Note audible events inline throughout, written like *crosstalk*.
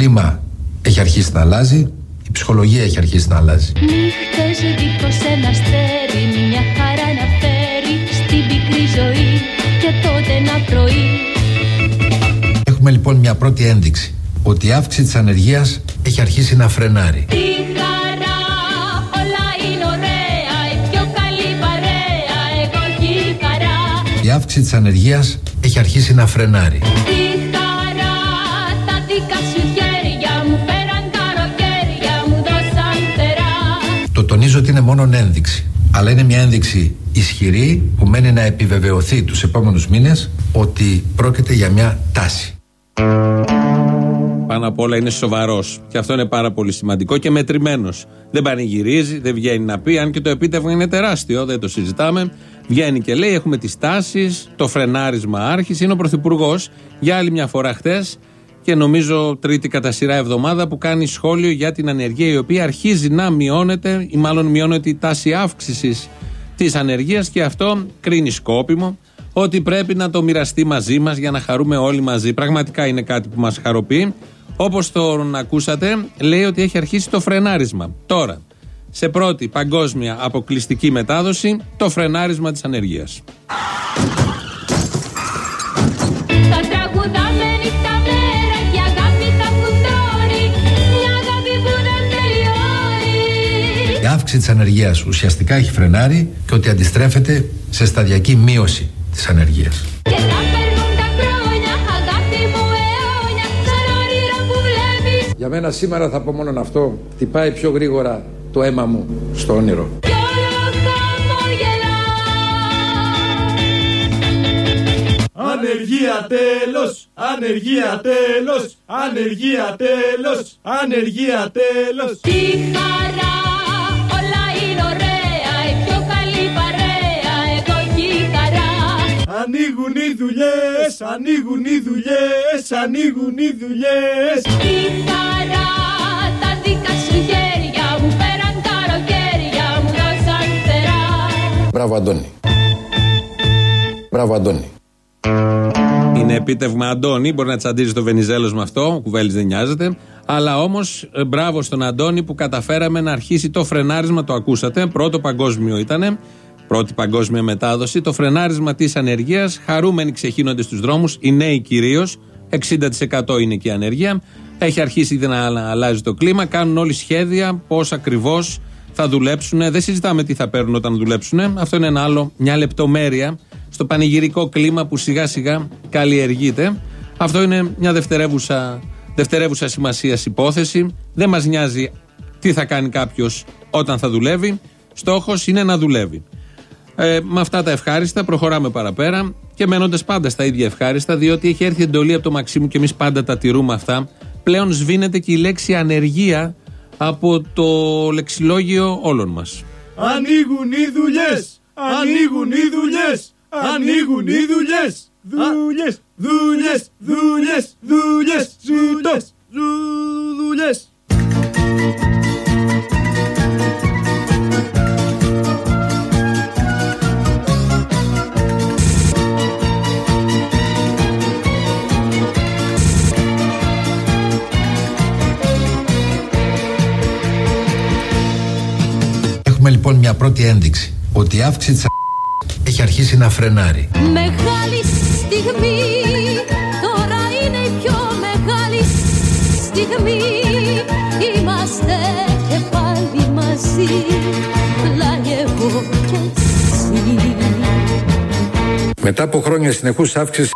κλίμα έχει αρχίσει να αλλάζει, η ψυχολογία έχει αρχίσει να αλλάζει. Νύχτες δίχως ένας αστέρι Μια χαρά να φέρει Στην πικρή ζωή Και τότε ένα πρωί Έχουμε λοιπόν μια πρώτη ένδειξη ότι η αύξηση της ανεργίας έχει αρχίσει να φρενάρει. Τι χαρά Όλα είναι ωραία Η πιο καλή παρέα Εγώ έχει χαρά Η αύξηση της ανεργίας έχει αρχίσει να φρενάρει. Τι ότι είναι μόνο ένδειξη. Αλλά είναι μια ένδειξη ισχυρή που μένει να επιβεβαιωθεί τους επόμενους μήνες ότι πρόκειται για μια τάση. Πάνω απ' όλα είναι σοβαρός. Και αυτό είναι πάρα πολύ σημαντικό και μετρημένος. Δεν πανηγυρίζει, δεν βγαίνει να πει, αν και το επίτευγμα είναι τεράστιο, δεν το συζητάμε. Βγαίνει και λέει: Έχουμε τις τάσεις, το φρενάρισμα άρχισε. Είναι ο Πρωθυπουργός για άλλη μια φορά χτε και νομίζω τρίτη κατά σειρά εβδομάδα που κάνει σχόλιο για την ανεργία η οποία αρχίζει να μειώνεται ή μάλλον μειώνεται η τάση αύξησης της ανεργίας και αυτό κρίνει σκόπιμο ότι πρέπει να το μοιραστεί μαζί μας για να χαρούμε όλοι μαζί. Πραγματικά είναι κάτι που μας χαροποιεί. Όπως τον ακούσατε, λέει ότι έχει αρχίσει το φρενάρισμα. Τώρα, σε πρώτη παγκόσμια αποκλειστική μετάδοση, το φρενάρισμα της ανεργίας. Θα τραγουδάμε νύχτα αύξηση της ανεργίας ουσιαστικά έχει φρενάρει και ότι αντιστρέφεται σε σταδιακή μείωση της ανεργίας. Και να περνούν τα χρόνια Αγάπη μου αιώνια Σαν όνειρα που βλέπεις Για μένα σήμερα θα πω μόνο αυτό. Χτυπάει πιο γρήγορα το αίμα μου στο όνειρο. Κι όλο χαμογελά Ανεργία τέλος, ανεργία τέλος, ανεργία τέλος, ανεργία τέλος. Τι χαρά δουλειές, ανοίγουν οι δουλειές, ανοίγουν οι δουλειές. Τι χαρά Τα δικά σου χέρια Μου φέραν καλοκαίρια Μου δώσαν φτερά Μπράβο Αντώνη. Μπράβο Αντώνη. Είναι επίτευγμα Αντώνη, μπορεί να τσαντίζει το Βενιζέλος με αυτό, ο Κουβέλης δεν νοιάζεται. Αλλά όμως, μπράβο στον Αντώνη που καταφέραμε να αρχίσει το φρενάρισμα, το ακούσατε. Πρώτο παγκόσμιο ήταν, πρώτη παγκόσμια μετάδοση. Το φρενάρισμα της ανεργίας. Χαρούμενοι ξεχύνονται στους δρόμους, οι νέοι κυρίως. 60% είναι και η ανεργία. Έχει αρχίσει ήδη να αλλάζει το κλίμα. Κάνουν όλοι σχέδια πώς ακριβώς θα δουλέψουν. Δεν συζητάμε τι θα παίρνουν όταν δουλέψουν. Αυτό είναι ένα άλλο, μια λεπτομέρεια στο πανηγυρικό κλίμα που σιγά σιγά καλλιεργείται. Αυτό είναι μια δευτερεύουσα, δευτερεύουσα σημασία υπόθεση. Δεν μας νοιάζει τι θα κάνει κάποιος όταν θα δουλεύει. Στόχος είναι να δουλεύει. Ε, με αυτά τα ευχάριστα προχωράμε παραπέρα και μένοντας πάντα στα ίδια ευχάριστα, διότι έχει έρθει εντολή από το Μαξίμου και εμείς πάντα τα τηρούμε αυτά. Πλέον σβήνεται και η λέξη ανεργία από το λεξιλόγιο όλων μας. Ανοίγουν οι δουλειές, ανοίγουν οι δουλειές, ανοίγουν οι δουλειές. Δουλειές, δουλειές, δουλειές, δουλειές, ζητώ, λοιπόν μια πρώτη ένδειξη ότι η αύξηση της ανεργίας έχει αρχίσει να φρενάρει. Μεγάλη στιγμή Τώρα είναι η πιο μεγάλη στιγμή Είμαστε και πάλι μαζί Πλάι εγώ και εσύ Μετά από χρόνια συνεχούς αύξησης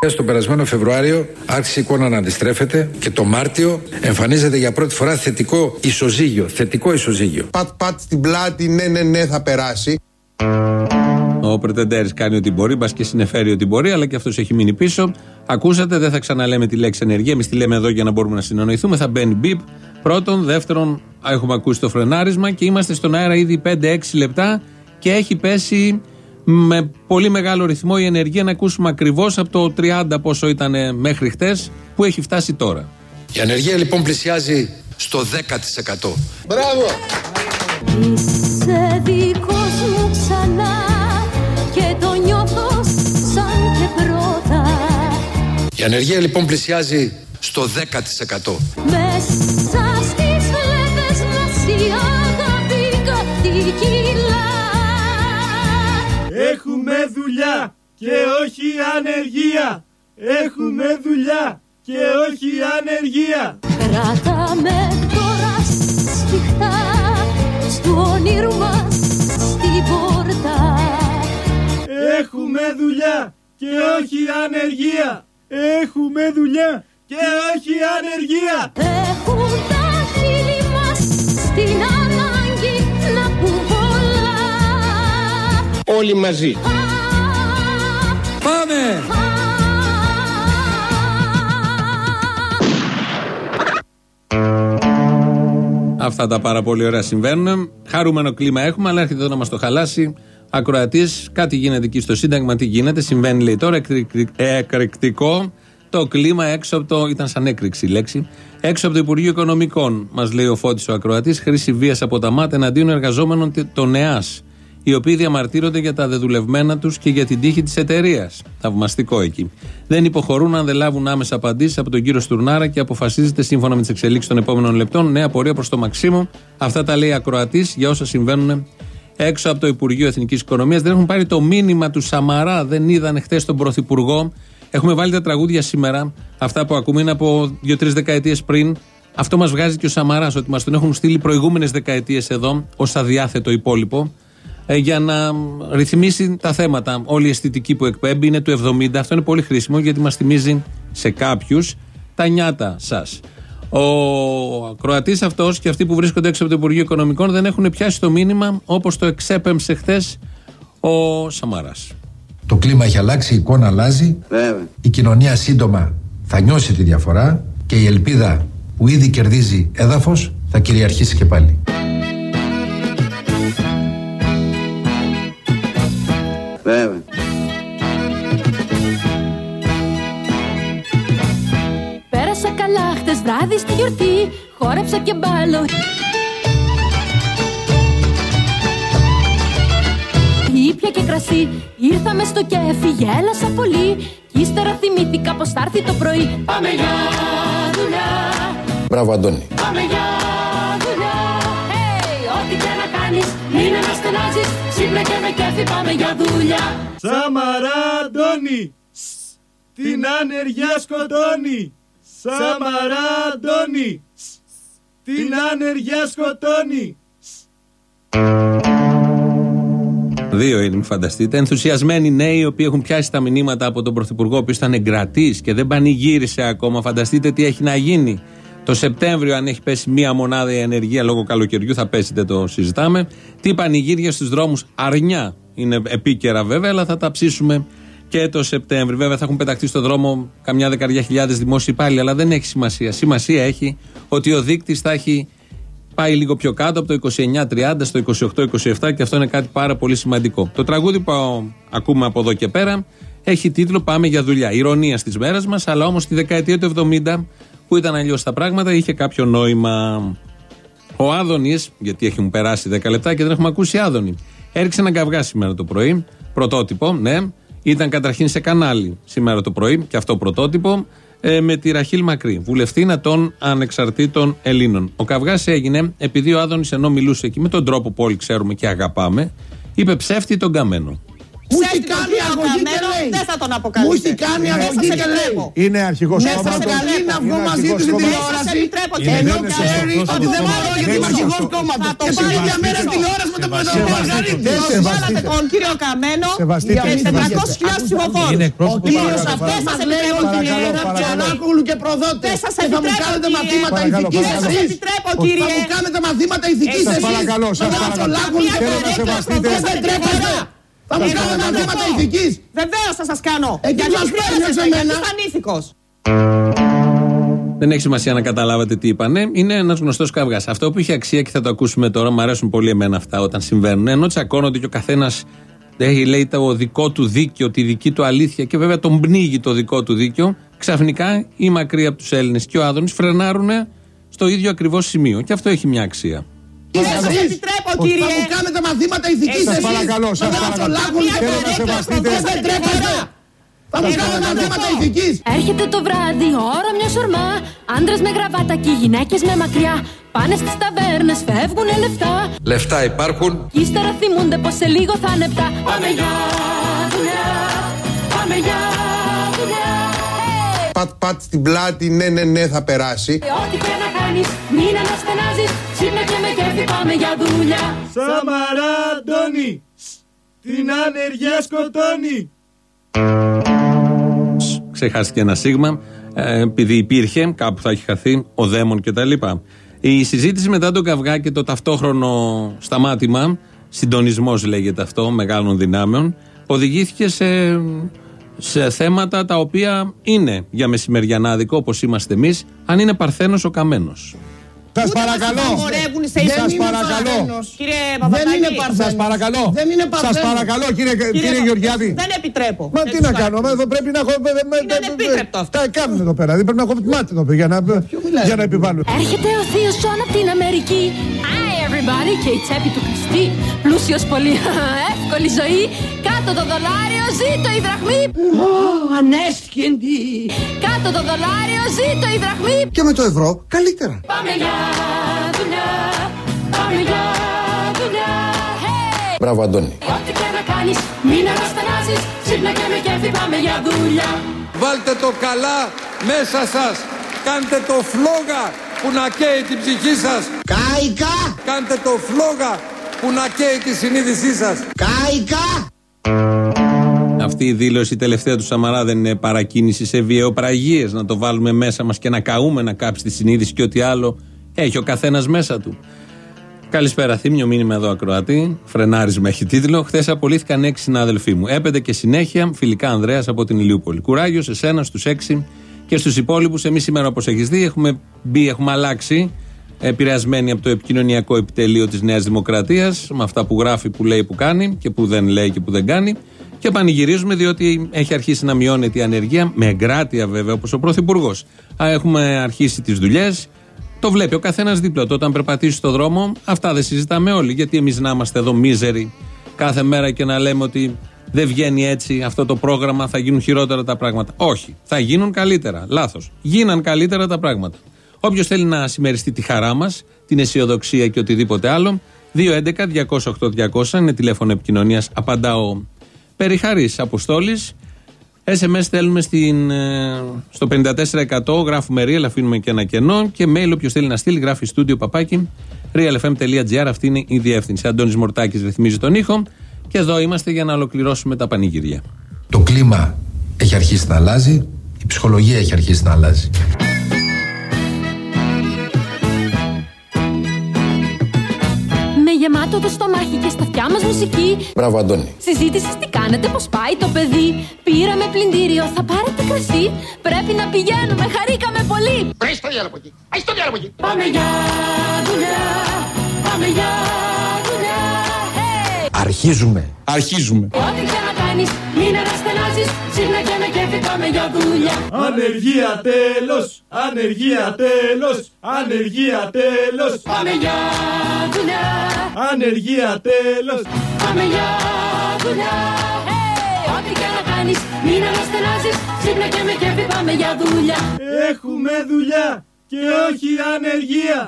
της τον περασμένο Φεβρουάριο άρχισε η εικόνα να αντιστρέφεται και το Μάρτιο εμφανίζεται για πρώτη φορά θετικό ισοζύγιο. Θετικό ισοζύγιο. Πατ πατ στην πλάτη, ναι ναι ναι θα περάσει. Ο Πρετεντέρης κάνει ό,τι μπορεί, μπας και συνεφέρει ό,τι μπορεί, αλλά και αυτός έχει μείνει πίσω. Ακούσατε, δεν θα ξαναλέμε τη λέξη ενεργεία. Εμείς τη λέμε εδώ για να μπορούμε να συνεννοηθούμε. Θα μπαίνει μπιπ. Πρώτον. Δεύτερον, έχουμε ακούσει το φρενάρισμα και είμαστε στον αέρα ήδη 5-6 λεπτά και έχει πέσει με πολύ μεγάλο ρυθμό η ενεργεία να ακούσουμε ακριβώς από το 30 πόσο ήταν μέχρι χτες που έχει φτάσει τώρα. Η ανεργία λοιπόν πλησιάζει στο 10%. Μπράβο! Είσαι δικός μου ξανά Και το νιώθω σαν και πρώτα Η ανεργία λοιπόν πλησιάζει στο στο 10%. Μέσα και όχι ανεργία. Έχουμε δουλειά και όχι ανεργία. Κράτα με τώρα σφιχτά Στου όνειρου μας στην πόρτα Έχουμε δουλειά και όχι ανεργία. Έχουμε δουλειά και όχι ανεργία. Έχουν τα χείλη μας στην ανάγκη να πούν πολλά Όλοι μαζί. Α, Πάμε! α, Αυτά τα πάρα πολύ ωραία συμβαίνουν. Χαρούμενο κλίμα έχουμε, αλλά έρχεται εδώ να μας το χαλάσει. Ακροατής, κάτι γίνεται εκεί στο Σύνταγμα. Τι γίνεται, συμβαίνει λέει τώρα. εκρηκτικ- Εκρηκτικό το κλίμα έξω από το. ήταν σαν έκρηξη η λέξη. Έξω από το Υπουργείο Οικονομικών, μας λέει ο Φώτης ο Ακροατής, χρήση βίας από τα ΜΑΤ εναντίον εργαζόμενων τε- των ΕΑΣ. Οι οποίοι διαμαρτύρονται για τα δεδουλευμένα τους και για την τύχη της εταιρείας. Θαυμαστικό εκεί. Δεν υποχωρούν αν δεν λάβουν άμεσα απαντήσεις από τον κύριο Στουρνάρα και αποφασίζεται σύμφωνα με τις εξελίξεις των επόμενων λεπτών νέα πορεία προς το Μαξίμου. Αυτά τα λέει ακροατής για όσα συμβαίνουν έξω από το Υπουργείο Εθνικής Οικονομίας. Δεν έχουν πάρει το μήνυμα του Σαμαρά, δεν είδαν χθες τον Πρωθυπουργό. Έχουμε βάλει τα τραγούδια σήμερα. Αυτά που ακούμε είναι από δύο-τρεις δεκαετίες πριν. Αυτό μας βγάζει και ο Σαμαράς, ότι μας τον έχουν στείλει προηγούμενες δεκαετίες εδώ, ως αδιάθετο υπόλοιπο, ε, για να ρυθμίσει τα θέματα. Όλη η αισθητική που εκπέμπει είναι του 70. Αυτό είναι πολύ χρήσιμο γιατί μας θυμίζει σε κάποιους τα νιάτα σας. Ο ακροατή αυτός και αυτοί που βρίσκονται έξω από το Υπουργείο Οικονομικών δεν έχουν πιάσει το μήνυμα όπως το εξέπεμψε χθες ο Σαμαρά. Το κλίμα έχει αλλάξει, η εικόνα αλλάζει. Η κοινωνία σύντομα θα νιώσει τη διαφορά και η ελπίδα που ήδη κερδίζει έδαφος θα κυριαρχήσει και πάλι. Πέρασα καλά χτες βράδυ στη γιορτή Χόρεψα και μπάλω Ήπια και κρασί Ήρθαμε στο κέφι Γέλασα πολύ. Κι ύστερα θυμήθηκα πως θα έρθει το πρωί. Πάμε για δουλειά. Μπράβο Αντώνη. Πάμε για Μην αναστενάζεις Ξύπνα και με κέφι Πάμε για δουλειά Σαμαρά Αντώνη. Σ, Την ανεργία σκοτώνει. Σαμαρά Αντώνη. Σ, Την ανεργία σκοτώνει. Δύο είναι, μην φανταστείτε. Ενθουσιασμένοι νέοι, οι οποίοι έχουν πιάσει τα μηνύματα από τον Πρωθυπουργό, ο οποίος ήταν εγκρατής και δεν πανηγύρισε ακόμα. Φανταστείτε τι έχει να γίνει. Το Σεπτέμβριο, αν έχει πέσει μία μονάδα η ενεργεία λόγω καλοκαιριού, θα πέσει, δεν το συζητάμε. Τι πανηγύρια στους δρόμους, αρνιά είναι επίκαιρα βέβαια, αλλά θα τα ψήσουμε και το Σεπτέμβριο. Βέβαια, θα έχουν πεταχτεί στο δρόμο καμιά δεκαριά χιλιάδες δημόσιοι υπάλληλοι, αλλά δεν έχει σημασία. Σημασία έχει ότι ο δείκτης θα έχει πάει λίγο πιο κάτω από το 29-30 στο 28-27 και αυτό είναι κάτι πάρα πολύ σημαντικό. Το τραγούδι που α, ακούμε από εδώ και πέρα έχει τίτλο Πάμε για δουλειά. Ηρωνία στις μέρες μας, αλλά όμως τη δεκαετία του 70 που ήταν αλλιώς τα πράγματα είχε κάποιο νόημα. Ο Άδωνης, γιατί έχουν περάσει 10 λεπτά και δεν έχουμε ακούσει Άδωνη, έριξε ένα καυγά σήμερα το πρωί. Πρωτότυπο, ναι. Ήταν καταρχήν σε κανάλι σήμερα το πρωί, και αυτό πρωτότυπο, ε, με τη Ραχίλ Μακρύ, βουλευτήνα των ανεξαρτήτων Ελλήνων. Ο καυγάς έγινε επειδή ο Άδωνης, ενώ μιλούσε εκεί με τον τρόπο που όλοι ξέρουμε και αγαπάμε, είπε ψεύτη τον καμένο. Μου έχει Ψεύτικο κάνει κύριο αγωγή και Καμένο, λέει. δεν θα τον Μου αποκαλείτε. έχει κάνει Δεν αγωγή σας και λέει. επιτρέπω. Είναι αρχηγός Με κόμματο. προσκαλεί να βγω Είναι μαζί του αρχηγός στην κόμματος. Σας τηλεόραση. επιτρέπω, Είναι, κύριε. Ενώ δεν είναι ξέρει σωστός ότι δεν κόμματος. μπορώ Δεν γιατί είμαι είναι αρχηγός σωστός. κόμματος. Θα το Και πάρω στην ίδια πίσω. μέρα τηλεόραση με τον πρόεδρο του Μαργαρίτη. Δεν Βάλατε σεβαστείτε. τον κύριο Καμένο Σεβαστείτε. και Σεβαστείτε. 400.000 ψηφοφόρους. Είναι Ο εκπρόσωπος του κύριος παρακαλώ. αυτός σας μας λέει επιτρέπω, ότι κύριε. είναι Παρακαλώ, Τσολάκογλου και προδότες. Δεν σας Και θα μου επιτρέπω, κάνετε κύριε. μαθήματα Παρακαλώ, ηθικής παρακαλώ. εσείς. επιτρέπω, Θα κύριε. μου κάνετε μαθήματα ηθικής Σας εσείς. παρακαλώ, σας Με τον παρακαλώ. Τσολάκογλου και Θέλω να προδότες. σεβαστείτε. Δεν τρέπεστε. Θα μου Εγώ κάνετε θα μαθήματα πω. ηθικής. Βεβαίως θα σας κάνω. Εκεί Γιατί μας παίρνει χρειάζεται, σε μένα. γιατί είσαι ανήθικος. Δεν έχει σημασία να καταλάβατε τι είπανε. Είναι ένα γνωστό καυγά. Αυτό που είχε αξία και θα το ακούσουμε τώρα, μου αρέσουν πολύ εμένα αυτά όταν συμβαίνουν. Ενώ τσακώνονται και ο καθένα λέει το δικό του δίκαιο, τη δική του αλήθεια και βέβαια τον πνίγει το δικό του δίκαιο, ξαφνικά οι μακρύ από του Έλληνε και ο Άδωνη φρενάρουν στο ίδιο ακριβώ σημείο. Και αυτό έχει μια αξία. Δεν σας Εσείς επιτρέπω, Θα κύριε. μου κάνετε μαθήματα ηθικής Σας εσείς. παρακαλώ, σας Με τον παρακαλώ. Τσολάκογλου και Θέλω να προδότες. σεβαστείτε. Δεν τρέπεστε. Θα Θα μας κάνουν μαθήματα ηθικής. Έρχεται το βράδυ, ώρα μια σορμά. Άντρες με γραβάτα και γυναίκες με μακριά. Πάνε στις ταβέρνες, φεύγουνε λεφτά. Λεφτά υπάρχουν. Κι ύστερα θυμούνται πως σε λίγο θα είναι επτά. Πάμε για δουλειά, πάμε για δουλειά. Hey! Πατ πατ στην πλάτη, ναι ναι ναι θα περάσει. Ό,τι και να κάνεις, μην αναστενάζεις πάμε για δουλειά Σαμαρά Αντώνη Την ανεργία σκοτώνει Ξεχάστηκε ένα σίγμα. ε, επειδή υπήρχε, κάπου θα έχει χαθεί, ο δαίμον κτλ. Η συζήτηση μετά τον καυγά και το ταυτόχρονο σταμάτημα, συντονισμός λέγεται αυτό, μεγάλων δυνάμεων, οδηγήθηκε σε, σε θέματα τα οποία είναι για μεσημεριανάδικο όπως είμαστε εμείς, αν είναι παρθένος ο καμένος. Σας Ούτε μας παρακαλώ. υπαγορεύουν σε Δεν ίσως είναι παρθένος. παρακαλώ. Κύριε Δεν Παπαδάκη. είναι παρθένος. Σας παρακαλώ. Δεν είναι παρθένος. Σας παρακαλώ κύριε, κύριε Γεωργιάδη. Δεν επιτρέπω. Μα Δεν τι τους να κάνω. κάνω, μα εδώ πρέπει να έχω. Είναι ανεπίτρεπτο αυτό. Τα κάνουν εδώ πέρα. Δεν πρέπει να έχω μάτι εδώ πέρα για να, για να επιβάλλω. Έρχεται ο θείος Σον από την Αμερική Hi everybody και η τσέπη του Χριστί Πλούσιος πολύ, *laughs* εύκολη ζωή Κάτω το δολάριο, ζήτω η δραχμή Ανέσχυντη. Κάτω το δολάριο, ζήτω η δραχμή Και με το ευρώ καλύτερα. Πάμε για δουλειά, πάμε για δουλειά hey! Μπράβο, Αντώνη. Ό,τι και να κάνεις, μην αναστενάζεις Ξύπνα και με κέφι πάμε για δουλειά Βάλτε το καλά μέσα σας. Κάντε το φλόγα που να καίει την ψυχή σας. Κάικα! Κάντε το φλόγα που να καίει τη συνείδησή σας. Κάικα! Αυτή η δήλωση τελευταία του Σαμαρά δεν είναι παρακίνηση σε βιαιοπραγίες να το βάλουμε μέσα μας και να καούμε να κάψει τη συνείδηση και ό,τι άλλο έχει ο καθένας μέσα του. Καλησπέρα, Θήμιο, μήνυμα εδώ ακροατή. Φρενάρισμα έχει τίτλο. Χθες απολύθηκαν έξι συνάδελφοί μου. Έπεται και συνέχεια, φιλικά Ανδρέας από την Ηλιούπολη. Κουράγιος σε σένα, στου έξι και στους υπόλοιπους. Εμείς σήμερα, όπως έχεις δει, έχουμε μπει, έχουμε αλλάξει. Επηρεασμένοι από το επικοινωνιακό επιτελείο της Νέας Δημοκρατίας, με αυτά που γράφει, που λέει, που κάνει και που δεν λέει και που δεν κάνει. Και πανηγυρίζουμε διότι έχει αρχίσει να μειώνεται η ανεργία, με εγκράτεια βέβαια, όπως ο Πρωθυπουργός. Έχουμε αρχίσει τις δουλειές, το βλέπει ο καθένας δίπλα του. Όταν περπατήσει στο δρόμο, αυτά δεν συζητάμε όλοι. Γιατί εμείς να είμαστε εδώ μίζεροι κάθε μέρα και να λέμε ότι δεν βγαίνει έτσι αυτό το πρόγραμμα, θα γίνουν χειρότερα τα πράγματα. Όχι. Θα γίνουν καλύτερα. Λάθος. Γίναν καλύτερα τα πράγματα. Όποιος θέλει να συμμεριστεί τη χαρά μας, την αισιοδοξία και οτιδήποτε άλλο, 211-208-200 είναι τηλέφωνο επικοινωνίας. Απαντά ο Περιχαρή Αποστόλης. SMS στέλνουμε στην, ε, στο 54%, γράφουμε real, αφήνουμε και ένα κενό και mail όποιος θέλει να στείλει γράφει στούντιο παπάκι realfm.gr, αυτή είναι η διεύθυνση. Αντώνης Μορτάκης ρυθμίζει τον ήχο και εδώ είμαστε για να ολοκληρώσουμε τα πανηγύρια. Το κλίμα έχει αρχίσει να αλλάζει. Η ψυχολογία έχει αρχίσει να αλλάζει. Με γεμάτο το στομάχι και στα αυτιά μας μουσική Μπράβο, Αντώνη. Συζήτηση τι κάνετε, πώς πάει το παιδί. Πήραμε πλυντήριο, θα πάρετε κρασί. Πρέπει να πηγαίνουμε, χαρήκαμε πολύ. Βρες το διάλογο εκεί. Ας το διάλογο εκεί. Πάμε για δουλειά, πάμε για δουλειά. Hey! Αρχίζουμε. Αρχίζουμε. Ό,τι και να κάνεις, μην αναστενάζεις. Ξύπνα και με κέφι πάμε για δουλειά. Ανεργία τέλος Ανεργία τέλος Ανεργία τέλος Πάμε για δουλειά, Ανεργία τέλος πάμε για δουλειά. Hey! Ό,τι και να κάνεις, μην αναστενάζεις. Ξύπνα και με κέφι πάμε για δουλειά. Έχουμε δουλειά και όχι ανεργία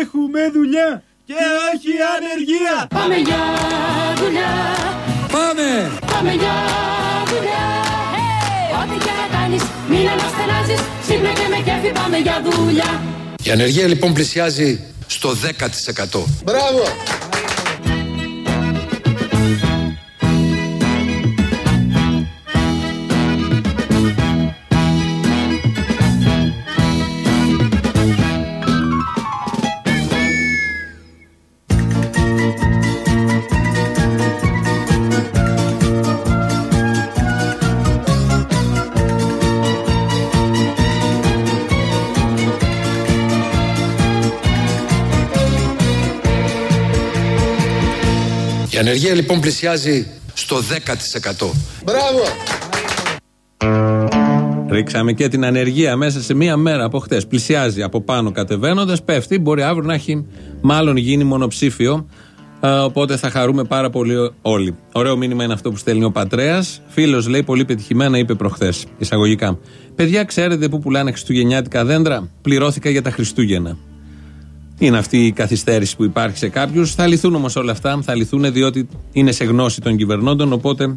Έχουμε δουλειά και όχι ανεργία Πάμε για δουλειά. Πάμε! Πάμε για δουλειά. Hey! Ό,τι και να κάνεις, μην αναστενάζεις. Ξύπνα και με κέφι πάμε για δουλειά. Η ανεργία λοιπόν πλησιάζει στο 10%. Μπράβο! Ανεργία λοιπόν πλησιάζει στο 10%. Μπράβο! Ρίξαμε και την ανεργία μέσα σε μία μέρα από χτε. Πλησιάζει από πάνω κατεβαίνοντας, πέφτει. Μπορεί αύριο να έχει μάλλον γίνει μονοψήφιο. Α, Οπότε θα χαρούμε πάρα πολύ όλοι. Ωραίο μήνυμα είναι αυτό που στέλνει ο Πατρέας. Φίλος λέει πολύ πετυχημένα, είπε προχθές. Εισαγωγικά. Παιδιά, ξέρετε πού πουλάνε χριστουγεννιάτικα δέντρα; Πληρώθηκα για τα Χριστούγεννα. Είναι αυτή η καθυστέρηση που υπάρχει σε κάποιους. Θα λυθούν όμως όλα αυτά. Θα λυθούν διότι είναι σε γνώση των κυβερνώντων. Οπότε,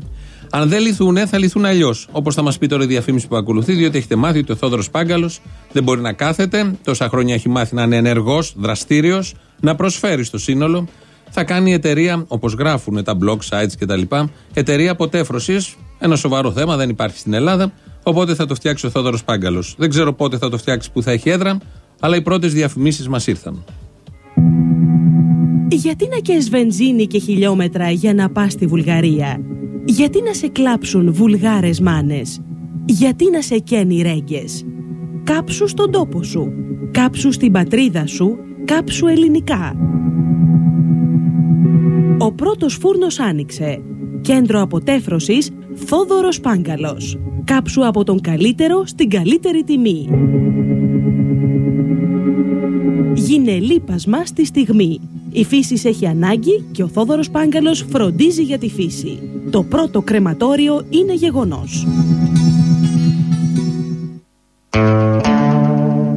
αν δεν λυθούν, θα λυθούν αλλιώς. Όπως θα μας πει τώρα η διαφήμιση που ακολουθεί, διότι έχετε μάθει ότι ο Θόδωρος Πάγκαλος δεν μπορεί να κάθεται. Τόσα χρόνια έχει μάθει να είναι ενεργός, δραστήριος, να προσφέρει στο σύνολο. Θα κάνει εταιρεία, όπως γράφουν τα blog sites κτλ., εταιρεία αποτέφρωσης. Ένα σοβαρό θέμα, δεν υπάρχει στην Ελλάδα. Οπότε θα το φτιάξει ο Θόδωρος Πάγκαλος. Δεν ξέρω πότε θα το φτιάξει που θα έχει έδρα, αλλά οι πρώτες διαφημίσεις μας ήρθαν. Γιατί να καίς βενζίνη και χιλιόμετρα για να πας στη Βουλγαρία; Γιατί να σε κλάψουν βουλγάρες μάνες; Γιατί να σε καίνει ρέγγες; Κάψου στον τόπο σου. Κάψου στην πατρίδα σου. Κάψου ελληνικά. Ο πρώτος φούρνος άνοιξε. Κέντρο αποτέφρωσης Θόδωρος Πάγκαλος. Κάψου από τον καλύτερο στην καλύτερη τιμή. Γίνε λείπασμα στη στιγμή. Η φύση σε έχει ανάγκη και ο Θόδωρος Πάγκαλος φροντίζει για τη φύση. Το πρώτο κρεματόριο είναι γεγονός.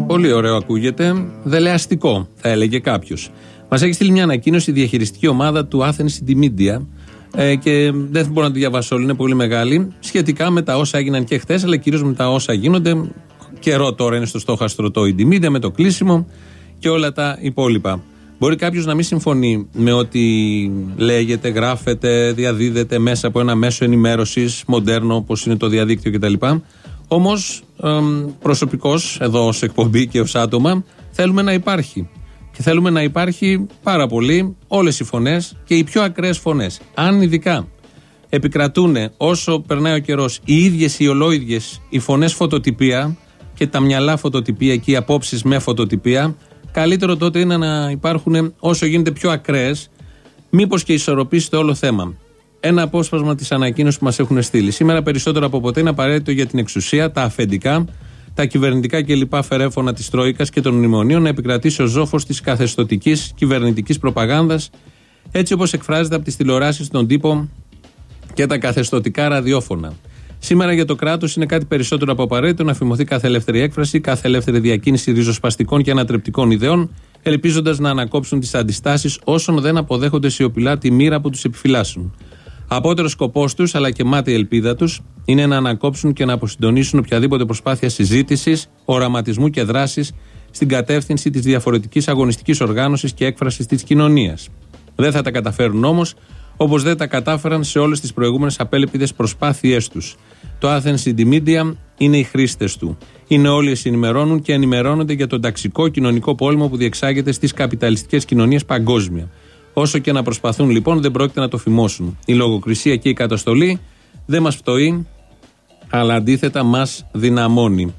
Πολύ ωραίο ακούγεται. Δελεαστικό, θα έλεγε κάποιος. Μας έχει στείλει μια ανακοίνωση η διαχειριστική ομάδα του Athens City Media ε, και δεν μπορώ να τη διαβάσω όλη, είναι πολύ μεγάλη. Σχετικά με τα όσα έγιναν και χθες, αλλά κυρίως με τα όσα γίνονται. Καιρό τώρα είναι στο στόχαστρο το Indy Media με το κλείσιμο και όλα τα υπόλοιπα. Μπορεί κάποιος να μην συμφωνεί με ό,τι λέγεται, γράφεται, διαδίδεται μέσα από ένα μέσο ενημέρωσης μοντέρνο όπως είναι το διαδίκτυο κτλ. Όμως, προσωπικώς, εδώ ως εκπομπή και ως άτομα, θέλουμε να υπάρχει. Και θέλουμε να υπάρχει πάρα πολύ όλες οι φωνές και οι πιο ακραίες φωνές. Αν ειδικά επικρατούν όσο περνάει ο καιρός οι ίδιες οι ολόιδιες οι φωνές φωτοτυπία και τα μυαλά φωτοτυπία και οι απόψεις με φωτοτυπία, καλύτερο τότε είναι να υπάρχουν όσο γίνεται πιο ακραίες, μήπως και ισορροπήσει το όλο θέμα. Ένα απόσπασμα της ανακοίνωσης που μας έχουν στείλει. Σήμερα περισσότερο από ποτέ είναι απαραίτητο για την εξουσία, τα αφεντικά, τα κυβερνητικά και λοιπά φερέφωνα της Τρόικας και των μνημονίων να επικρατήσει ο ζόφο της καθεστοτική κυβερνητικής προπαγάνδας, έτσι όπως εκφράζεται από τις τηλεοράσεις, στον τύπο και τα καθεστοτικά ραδιόφωνα. Σήμερα για το κράτος είναι κάτι περισσότερο από απαραίτητο να φημωθεί κάθε ελεύθερη έκφραση, κάθε ελεύθερη διακίνηση ριζοσπαστικών και ανατρεπτικών ιδεών, ελπίζοντας να ανακόψουν τις αντιστάσεις όσων δεν αποδέχονται σιωπηλά τη μοίρα που τους επιφυλάσσουν. Απότερος σκοπός τους, αλλά και μάτια ελπίδα τους, είναι να ανακόψουν και να αποσυντονίσουν οποιαδήποτε προσπάθεια συζήτησης, οραματισμού και δράσης στην κατεύθυνση της διαφορετικής αγωνιστικής οργάνωσης και έκφρασης της κοινωνίας. Δεν θα τα καταφέρουν όμως, όπως δεν τα κατάφεραν σε όλες τις προηγούμενες απέλπιδε προσπάθειές τους. Το Athens City Media είναι οι χρήστες του. Είναι όλοι ενημερώνουν και ενημερώνονται για τον ταξικό κοινωνικό πόλεμο που διεξάγεται στις καπιταλιστικές κοινωνίες παγκόσμια. Όσο και να προσπαθούν λοιπόν, δεν πρόκειται να το φημώσουν. Η λογοκρισία και η καταστολή δεν μας φτωεί, αλλά αντίθετα μας δυναμώνει.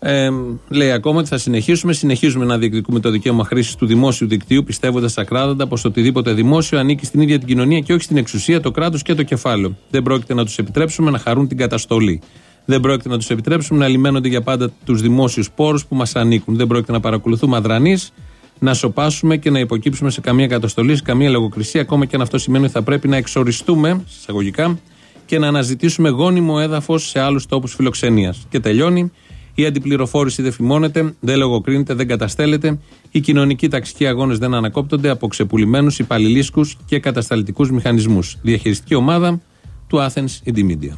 Ε, λέει ακόμα ότι θα συνεχίσουμε. Συνεχίζουμε να διεκδικούμε το δικαίωμα χρήσης του δημόσιου δικτύου, πιστεύοντας ακράδαντα πως οτιδήποτε δημόσιο ανήκει στην ίδια την κοινωνία και όχι στην εξουσία, το κράτος και το κεφάλαιο. Δεν πρόκειται να τους επιτρέψουμε να χαρούν την καταστολή. Δεν πρόκειται να τους επιτρέψουμε να λιμένονται για πάντα τους δημόσιους πόρους που μας ανήκουν. Δεν πρόκειται να παρακολουθούμε αδρανείς, να σοπάσουμε και να υποκύψουμε σε καμία καταστολή, σε καμία λογοκρισία, ακόμα και αν αυτό σημαίνει ότι θα πρέπει να εξοριστούμε, εισαγωγικά, και να αναζητήσουμε γόνιμο έδαφος σε άλλους τόπους φιλοξενίας. Και τελειώνει. Η αντιπληροφόρηση δεν φημώνεται, δεν λογοκρίνεται, δεν καταστέλλεται. Οι κοινωνικοί ταξικοί αγώνες δεν ανακόπτονται από ξεπουλημένους υπαλληλίσκους και κατασταλτικούς μηχανισμούς. Διαχειριστική ομάδα του Athens Indy Media.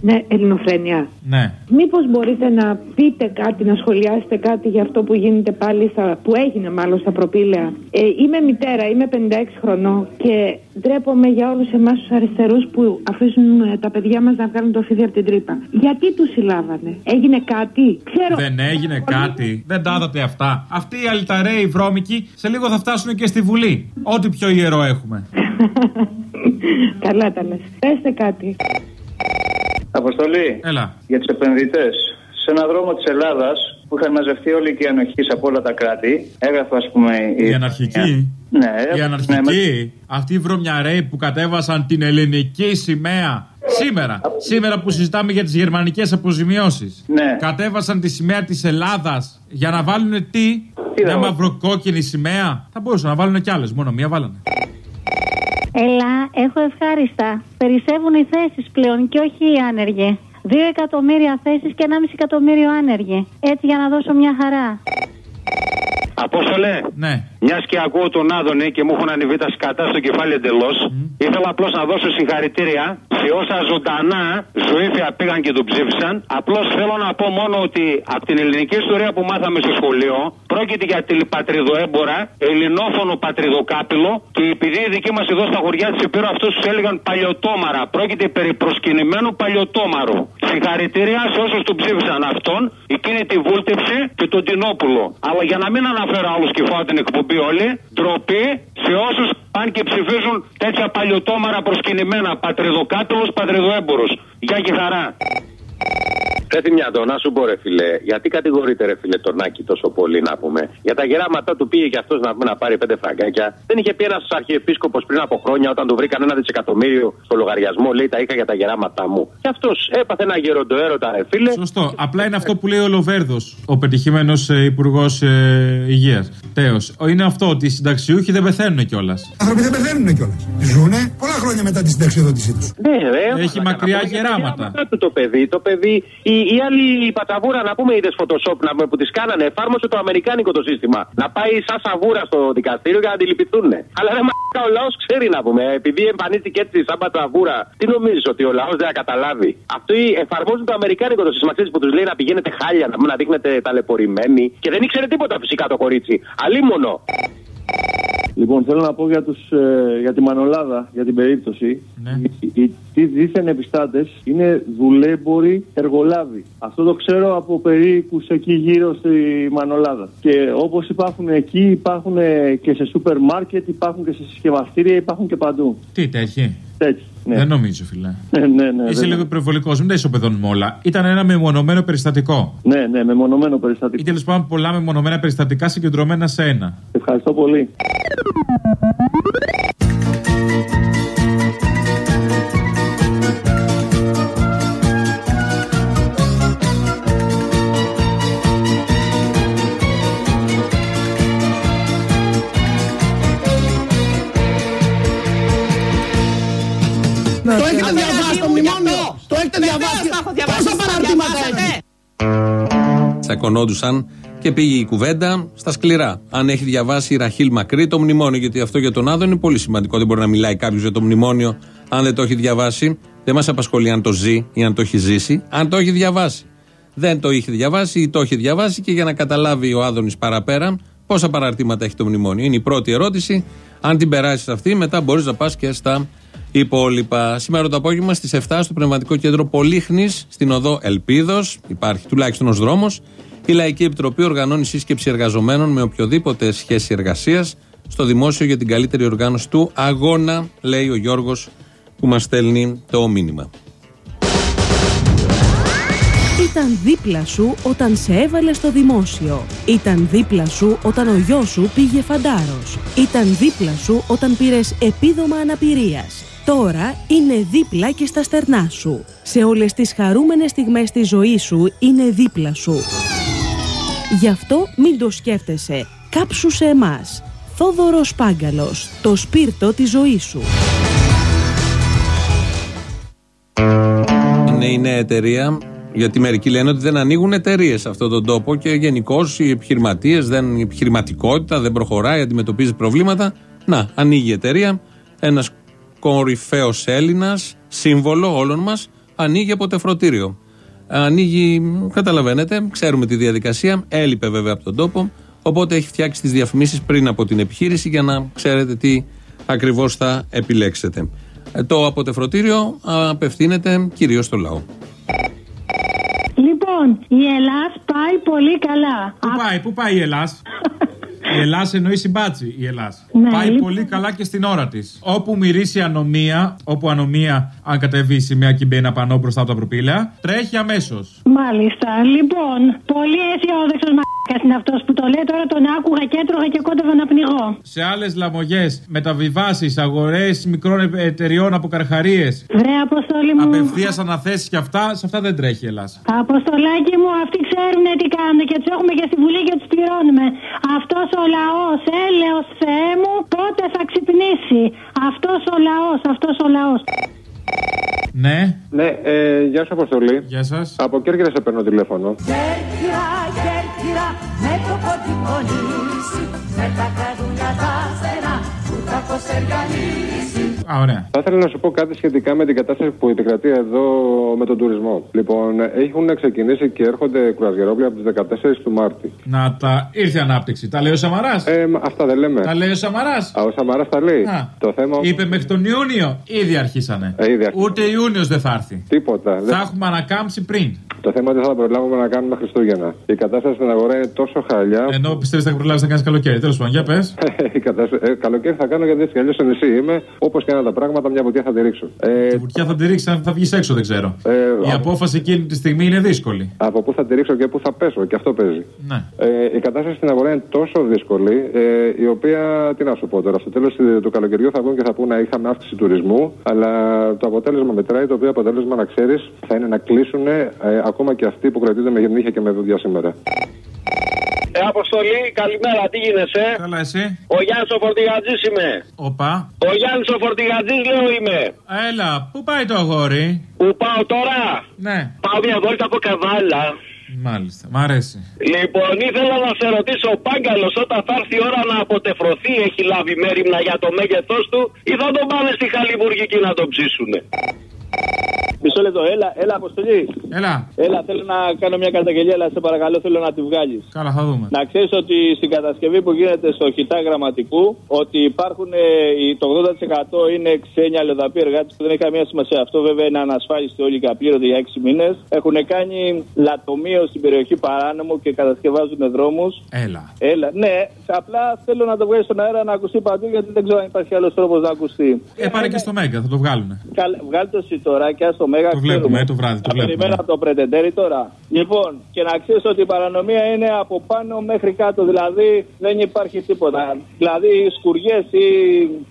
Ναι, ελληνοφρένια. Ναι. Μήπως μπορείτε να πείτε κάτι, να σχολιάσετε κάτι για αυτό που γίνεται πάλι, στα, που έγινε μάλλον στα προπήλαια. Ε, είμαι μητέρα, είμαι 56 χρονών και ντρέπομαι για όλους εμάς τους αριστερούς που αφήσουν ε, τα παιδιά μας να βγάλουν το φίδι από την τρύπα. Γιατί τους συλλάβανε, έγινε κάτι, ξέρω... Δεν έγινε κάτι. Δεν τα είδατε αυτά. Αυτοί οι αλυταρέοι βρώμικοι σε λίγο θα φτάσουν και στη Βουλή. Ό,τι πιο ιερό έχουμε. *laughs* Καλά τα λες. Πέστε κάτι. Αποστολή. Έλα. Για τους επενδυτές. Σε ένα δρόμο της Ελλάδας που είχαν μαζευτεί όλοι και οι ανοχείς από όλα τα κράτη, έγραφε ας πούμε. Η αναρχική. Ναι, Η αναρχική. Αυτοί οι βρωμιαρέοι που κατέβασαν την ελληνική σημαία. Σήμερα, σήμερα που συζητάμε για τις γερμανικές αποζημιώσεις. Ναι. Κατέβασαν τη σημαία της Ελλάδας για να βάλουν τι; Τι Μια να- μαυροκόκκινη σημαία. Θα μπορούσαν να βάλουν κι άλλες. Μόνο μία βάλανε. Ελά, έχω ευχάριστα. Περισσεύουν οι θέσεις πλέον και όχι οι άνεργοι. Δύο εκατομμύρια θέσεις και 1,5 εκατομμύριο άνεργοι. Έτσι για να δώσω μια χαρά. Απόστολε. Ναι. Μιας και ακούω τον Άδωνη και μου έχουν ανεβεί τα σκατά στο κεφάλι εντελώς. Ήθελα απλώς να δώσω συγχαρητήρια σε όσα ζωντανά ζωήφια πήγαν και τον ψήφισαν. Απλώς θέλω να πω μόνο ότι από την ελληνική ιστορία που μάθαμε στο σχολείο πρόκειται για τηλεπατριδοέμπορα, ελληνόφωνο πατριδοκάπηλο και επειδή οι δικοί μας εδώ στα χωριά της Επίρου αυτούς τους έλεγαν παλιωτόμαρα. Πρόκειται περί προσκυνημένου παλιωτόμαρου. Συγχαρητήρια σε όσους του ψήφισαν αυτόν, εκείνη τη βούλτευση και τον Τινόπουλο. Αλλά για να μην αναφέρω άλλους και φάω την εκπομπή όλοι, ντροπή σε όσους πάνε και ψηφίζουν τέτοια παλιωτόμαρα προσκυνημένα. Πατριδοκάπηλο, πατριδοέμπορο. Γεια και χαρά. Ρε Θυμιάντο, να σου πω ρε φιλέ, γιατί κατηγορείται ρε φιλέ τον Άκη τόσο πολύ να πούμε. Για τα γεράματά του πήγε και αυτός να, πούμε, να πάρει πέντε φραγκάκια. Δεν είχε πει ένας αρχιεπίσκοπος πριν από χρόνια όταν του βρήκαν ένα δισεκατομμύριο στο λογαριασμό, λέει τα είχα για τα γεράματά μου. Και αυτός έπαθε ένα γεροντοέρωτα ρε φίλε. Σωστό. Απλά είναι αυτό που λέει ο Λοβέρδος, ο πετυχημένος υπουργός ε, υγείας. Τέος. Είναι αυτό ότι οι συνταξιούχοι δεν πεθαίνουν κιόλας. άνθρωποι δεν πεθαίνουν κιόλας. Ζούνε πολλά χρόνια μετά τη συνταξιοδότησή τους. Ναι, ρε, Έχει μακριά γεράματα. Του το παιδί, το παιδί, η, η άλλη παταβούρα να πούμε είδες Photoshop να πούμε, που τη κάνανε, εφάρμοσε το αμερικάνικο το σύστημα. Να πάει σαν σαβούρα στο δικαστήριο για να αντιληπιθούν. Αλλά ρε μαλάκα, ο λαός ξέρει να πούμε, επειδή εμφανίστηκε έτσι σαν παταβούρα, τι νομίζεις ότι ο λαός δεν θα καταλάβει; Αυτοί εφαρμόζουν το αμερικάνικο το σύστημα, ξέρεις, που τους λέει να πηγαίνετε χάλια, να, πούμε, να δείχνετε ταλαιπωρημένοι και δεν ήξερε τίποτα φυσικά το κορίτσι. Αλίμονο. Λοιπόν, θέλω να πω για, τους, ε, για τη Μανολάδα, για την περίπτωση. Οι, οι, οι δίθεν επιστάτε είναι δουλέμποροι εργολάβοι. Αυτό το ξέρω από περίπους εκεί γύρω στη Μανολάδα. Και όπως υπάρχουν εκεί, υπάρχουν ε, και σε σούπερ μάρκετ, υπάρχουν και σε συσκευαστήρια, υπάρχουν και παντού. Τι τέτοιοι; Τέτοιοι. Ναι. Δεν νομίζω, φιλέ. Ναι, ναι, ναι, Είσαι δεν- λίγο υπερβολικός, μην τα ισοπεδώνουμε όλα. Ήταν ένα μεμονωμένο περιστατικό. Ναι, ναι, μεμονωμένο περιστατικό. Ή τέλος πάντων πολλά μεμονωμένα περιστατικά συγκεντρωμένα σε ένα. Ευχαριστώ πολύ. Τσακωνόντουσαν και πήγε η κουβέντα στα σκληρά. Αν έχει διαβάσει η Ραχίλ Μακρύ το μνημόνιο, γιατί αυτό για τον Άδων είναι πολύ σημαντικό. Δεν μπορεί να μιλάει κάποιος για το μνημόνιο αν δεν το έχει διαβάσει. Δεν μας απασχολεί αν το ζει ή αν το έχει ζήσει, αν το έχει διαβάσει. Δεν το είχε διαβάσει ή το έχει διαβάσει και για να καταλάβει ο Άδωνης παραπέρα πόσα παραρτήματα έχει το μνημόνιο. Είναι η πρώτη ερώτηση. Αν την περάσεις αυτή, μετά μπορείς να πας και στα υπόλοιπα. Σήμερα το απόγευμα στις 7 στο Πνευματικό Κέντρο Πολύχνης, στην οδό Ελπίδος, υπάρχει τουλάχιστον ως δρόμος, η Λαϊκή Επιτροπή οργανώνει σύσκεψη εργαζομένων με οποιοδήποτε σχέση εργασίας στο δημόσιο για την καλύτερη οργάνωση του αγώνα, λέει ο Γιώργος που μας στέλνει το μήνυμα. Ήταν δίπλα σου όταν σε έβαλε στο δημόσιο. Ήταν δίπλα σου όταν ο γιος σου πήγε φαντάρος. Ήταν δίπλα σου όταν πήρες επίδομα αναπηρίας. Τώρα είναι δίπλα και στα στερνά σου. Σε όλες τις χαρούμενες στιγμές της ζωής σου είναι δίπλα σου. Γι' αυτό μην το σκέφτεσαι. Κάψου σε εμάς. Θόδωρος Πάγκαλος. Το σπίρτο της ζωής σου. Είναι η νέα εταιρεία. Γιατί μερικοί λένε ότι δεν ανοίγουν εταιρείες σε αυτόν τον τόπο και γενικώς οι επιχειρηματίες, η επιχειρηματικότητα δεν προχωράει, αντιμετωπίζει προβλήματα. Να, ανοίγει η εταιρεία. Ένας κορυφαίος Έλληνας, σύμβολο όλων μας, ανοίγει από τεφροτήριο. Ανοίγει, καταλαβαίνετε, ξέρουμε τη διαδικασία. Έλειπε βέβαια από τον τόπο. Οπότε έχει φτιάξει τις διαφημίσεις πριν από την επιχείρηση για να ξέρετε τι ακριβώς θα επιλέξετε. Ε, Το αποτεφρωτήριο απευθύνεται κυρίως στο λαό. Λοιπόν, η Ελλάς πάει πολύ καλά. Πού πάει, πού πάει η Ελλάς; *laughs* Η Ελλάς εννοεί συμπάτσι η Ελλάς Ναι, Πάει λοιπόν. πολύ καλά και στην ώρα της. Όπου μυρίσει ανομία, όπου ανομία, αν κατεβεί η σημαία και μπει ένα πανό μπροστά από τα προπήλαια, τρέχει αμέσως. Μάλιστα. Λοιπόν, πολύ αισιόδοξος μα είναι αυτός που το λέει τώρα τον άκουγα και έτρωγα και κόντευα να πνιγώ. Σε άλλες λαμογές, μεταβιβάσεις, αγορές μικρών εταιριών από καρχαρίες. Βρε, Αποστόλη μου. Απευθείας αναθέσεις και αυτά, σε αυτά δεν τρέχει η Ελλάδα. Αποστολάκι μου, αυτοί ξέρουν τι κάνουν και τους έχουμε και στη Βουλή και τους πληρώνουμε. Αυτός ο λαός, έλεος Θεέ μου, πότε θα ξυπνήσει; Αυτός ο λαός, αυτός ο λαός. Ναι. Ναι, ε, γεια σου Αποστολή. Γεια σας. Από Κέρκυρα σε παίρνω τηλέφωνο. Κέρκυρα, Κέρκυρα, με το κοντικό νήσι Με τα καδούλια τα στενά. που τα κοσεριανίσει Α, ωραία. Θα ήθελα να σου πω κάτι σχετικά με την κατάσταση που επικρατεί εδώ με τον τουρισμό. Λοιπόν, έχουν ξεκινήσει και έρχονται κουρασγερόπλια από τις 14 του Μάρτη. Να τα. ήρθε η ανάπτυξη. Τα λέει ο Σαμαράς. Ε, μα αυτά δεν λέμε. Τα λέει ο Σαμαράς. Α, ο Σαμαράς τα λέει. Α. Το θέμα. Είπε μέχρι τον Ιούνιο. Ήδη αρχίσανε. Ε, ήδη αρχίσανε. Ούτε Ιούνιος δεν θα έρθει. Τίποτα. Θα έχουμε ανακάμψει πριν. Το θέμα είναι ότι θα τα προλάβουμε να κάνουμε Χριστούγεννα. Η κατάσταση στην αγορά είναι τόσο χαλιά. Ενώ πιστεύεις θα προλάβεις να κάνεις καλοκαίρι. Τέλος πάντων, για πες. *laughs* Η κατάσταση- ε, καλοκαίρι θα κάνω γιατί έτσι κι αλλιώς στο νησί είμαι. Όπως και να τα πράγματα, μια βουτιά θα τη ρίξω. Ε, Τη βουτιά θα τη ρίξεις αν θα βγεις έξω, δεν ξέρω. ε, Η από- απόφαση εκείνη τη στιγμή είναι δύσκολη. Από πού θα τη ρίξω και πού θα πέσω, και αυτό παίζει. Ναι. Ε, η κατάσταση στην αγορά είναι τόσο δύσκολη, ε, η οποία, τι να σου πω τώρα, στο τέλος του καλοκαιριού θα βγουν και θα πούνε να είχαμε αύξηση τουρισμού, αλλά το αποτέλεσμα μετράει, το οποίο αποτέλεσμα να ξέρεις θα είναι να κλείσουν ε, ακόμα και αυτοί που κρατούνται με νύχια και με δόντια σήμερα. Ε, Αποστολή, καλημέρα, τι γίνεσαι; Καλά, εσύ; Ο Γιάννης ο Φορτηγατζής είμαι. Οπα. Ο Γιάννης ο Φορτηγατζής λέω είμαι. Έλα, πού πάει το αγόρι; Που πάω τώρα; Ναι. Πάω μια βόλτα από καβάλα. Μάλιστα, μ' αρέσει. Λοιπόν, ήθελα να σε ρωτήσω, ο Πάγκαλος όταν θα έρθει η ώρα να αποτεφρωθεί, έχει λάβει μέρημνα για το μέγεθός του ή θα τον πάνε στη Χαλιβουργική να τον ψήσουνε; Μισό λεπτό, έλα, έλα, αποστολή. Έλα. Έλα, θέλω να κάνω μια καταγγελία, αλλά σε παρακαλώ θέλω να τη βγάλεις. Καλά, θα δούμε. Να ξέρεις ότι στην κατασκευή που γίνεται στο χιτά γραμματικού, ότι υπάρχουν ε, οι- το 80% είναι ξένοι αλλοδαποί εργάτες που δεν έχει καμία σημασία. Αυτό βέβαια είναι ανασφάλιστοι όλοι και απλήρωτοι για 6 μήνες. Έχουν κάνει λατομείο στην περιοχή παράνομο και κατασκευάζουν δρόμους. Έλα. Έλα, ναι, απλά θέλω να το βγάλεις στον αέρα να ακουστεί παντού γιατί δεν ξέρω αν υπάρχει άλλος τρόπος να ακουστεί. Ε, πάρε και στο Μέγκα, θα το βγάλουνε. Καλ- Βγάλει το σιτοράκι στο Μέγα. Το βλέπουμε, ε, το βράδυ, το Θα βλέπουμε. περιμένω από το πρετεντέρι τώρα. Λοιπόν, και να ξέρεις ότι η παρανομία είναι από πάνω μέχρι κάτω. Δηλαδή δεν υπάρχει τίποτα. Δηλαδή οι σκουριές ή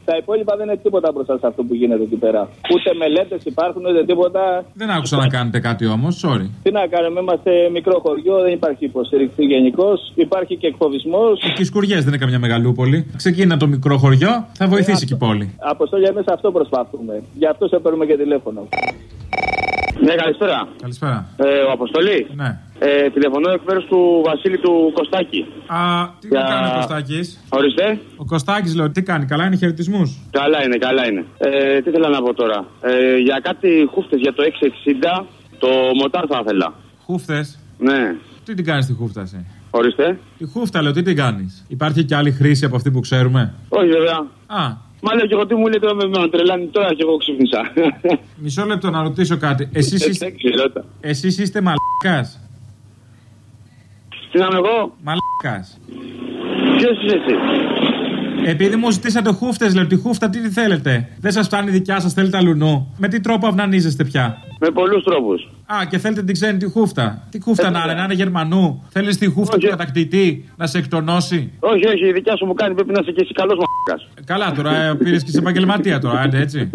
τα υπόλοιπα δεν είναι τίποτα μπροστά σε αυτό που γίνεται εκεί πέρα. Ούτε μελέτες υπάρχουν, ούτε τίποτα. Δεν άκουσα να κάνετε κάτι όμως, sorry. Τι να κάνουμε, είμαστε μικρό χωριό, δεν υπάρχει υποστήριξη γενικώς. Υπάρχει και εκφοβισμός. Και οι σκουριές δεν είναι καμιά μεγαλούπολη. Ξεκίνα το μικρό χωριό, θα βοηθήσει και η πόλη. Αποστόλια, εμείς αυτό προσπαθούμε. Γι' αυτό σε παίρνουμε και τηλέφωνο. Ναι, καλησπέρα. Καλησπέρα. Ε, ο Αποστολή. Ναι. Ε, τηλεφωνώ εκ μέρους του Βασίλη του Κωστάκη. Α, τι Για- κάνει ο Κωστάκης; Ορίστε. Ο Κωστάκης λέω, τι κάνει, καλά είναι χαιρετισμούς; Καλά είναι, καλά είναι. Ε, τι θέλω να πω τώρα. Ε, για κάτι χούφτες για το 660, το μοτάρ θα ήθελα. Χούφτες; Ναι. Τι την κάνεις τη χούφτα, εσύ; Ορίστε. Τη χούφτα λέω, τι την κάνεις; Υπάρχει και άλλη χρήση από αυτή που ξέρουμε; Όχι βέβαια. Α, Μα λέω και εγώ τι μου λέτε με με τρελάνει τώρα και εγώ ξύπνησα. *laughs* μισό λεπτό να ρωτήσω κάτι. Εσείς είστε, Ρώτα. εσείς είστε μαλακάς; Τι να είμαι εγώ; Μαλακάς. Ποιος είσαι εσύ; Επειδή μου ζητήσατε χούφτες, λέω, τη χούφτα τι τη θέλετε; Δεν σας φτάνει η δικιά σας, θέλετε αλουνού. Με τι τρόπο αυνανίζεστε πια; Με πολλούς τρόπους. Α, και θέλετε την ξένη τη χούφτα; Τι χούφτα Ε, να είναι, βέβαια. να είναι Γερμανού; Θέλεις τη χούφτα του κατακτητή να σε εκτονώσει; Όχι, όχι, η δικιά σου μου κάνει πρέπει να είσαι και εσύ καλός μ***κας. Ε, Καλά τώρα, πήρες και σε επαγγελματία τώρα, άντε έτσι.